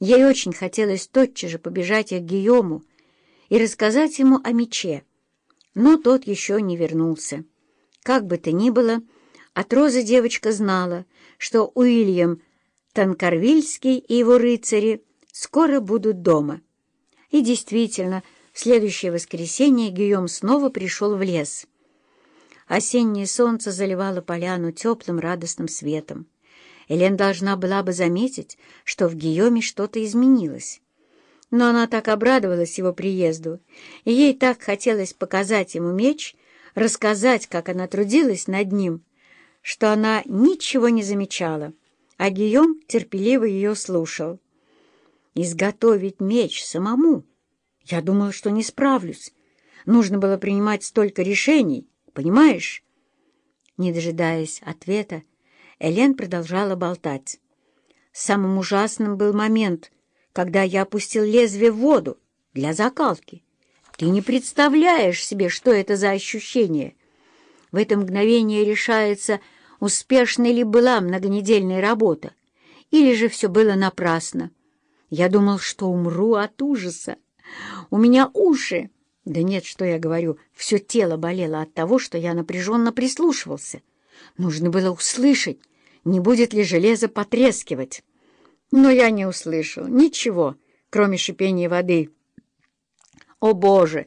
Ей очень хотелось тотчас же побежать к Гийому и рассказать ему о мече, но тот еще не вернулся. Как бы то ни было, от Розы девочка знала, что Уильям Танкарвильский и его рыцари скоро будут дома. И действительно, в следующее воскресенье Гийом снова пришел в лес. Осеннее солнце заливало поляну теплым радостным светом. Элен должна была бы заметить, что в Гийоме что-то изменилось. Но она так обрадовалась его приезду, и ей так хотелось показать ему меч, рассказать, как она трудилась над ним, что она ничего не замечала, а Гийом терпеливо ее слушал. «Изготовить меч самому? Я думала, что не справлюсь. Нужно было принимать столько решений, понимаешь?» Не дожидаясь ответа, Элен продолжала болтать. Самым ужасным был момент, когда я опустил лезвие в воду для закалки. Ты не представляешь себе, что это за ощущение. В это мгновение решается, успешной ли была многонедельная работа, или же все было напрасно. Я думал, что умру от ужаса. У меня уши... Да нет, что я говорю, все тело болело от того, что я напряженно прислушивался. Нужно было услышать, не будет ли железо потрескивать. Но я не услышал ничего, кроме шипения воды. О, Боже!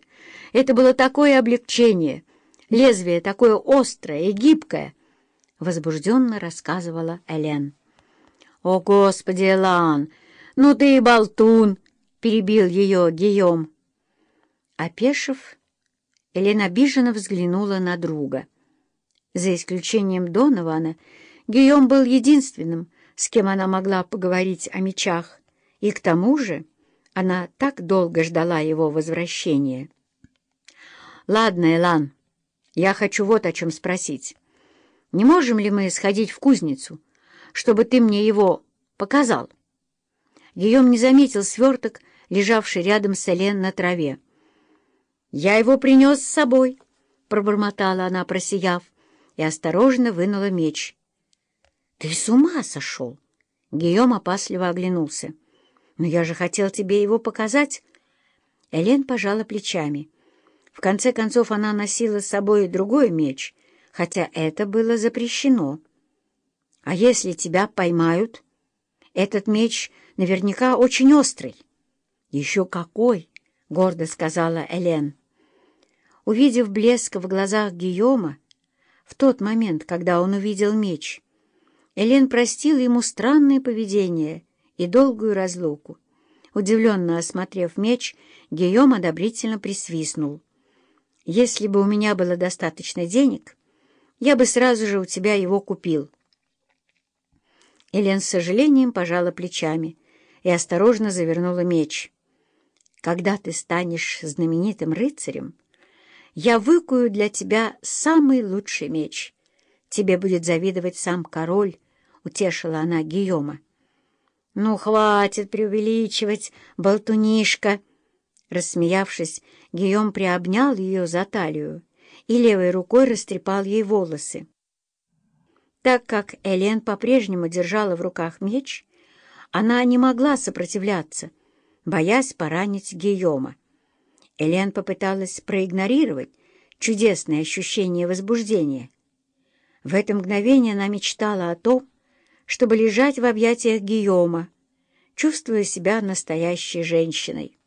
Это было такое облегчение! Лезвие такое острое и гибкое! Возбужденно рассказывала Элен. «О, Господи, Элан! Ну ты и болтун!» — перебил ее Гийом. Опешив, Элен обиженно взглянула на друга. За исключением Донована, Гийом был единственным, с кем она могла поговорить о мечах, и к тому же она так долго ждала его возвращения. «Ладно, Элан, я хочу вот о чем спросить. Не можем ли мы сходить в кузницу, чтобы ты мне его показал?» Гийом не заметил сверток, лежавший рядом с Элен на траве. «Я его принес с собой», — пробормотала она, просияв, и осторожно вынула меч. «Ты с ума сошел!» Гийом опасливо оглянулся. «Но я же хотел тебе его показать!» Элен пожала плечами. В конце концов, она носила с собой другой меч, хотя это было запрещено. «А если тебя поймают? Этот меч наверняка очень острый». «Еще какой!» — гордо сказала Элен. Увидев блеск в глазах Гийома, в тот момент, когда он увидел меч, Элен простила ему странное поведение и долгую разлуку. Удивленно осмотрев меч, Гийом одобрительно присвистнул. «Если бы у меня было достаточно денег, я бы сразу же у тебя его купил». Элен с сожалением пожала плечами и осторожно завернула меч. «Когда ты станешь знаменитым рыцарем, я выкую для тебя самый лучший меч. Тебе будет завидовать сам король, — утешила она Гийома. «Ну, хватит преувеличивать, болтунишка!» Рассмеявшись, Гийом приобнял ее за талию и левой рукой растрепал ей волосы. Так как Элен по-прежнему держала в руках меч, она не могла сопротивляться, боясь поранить Гийома. Элен попыталась проигнорировать чудесное ощущение возбуждения. В это мгновение она мечтала о том, чтобы лежать в объятиях Гийома, чувствуя себя настоящей женщиной.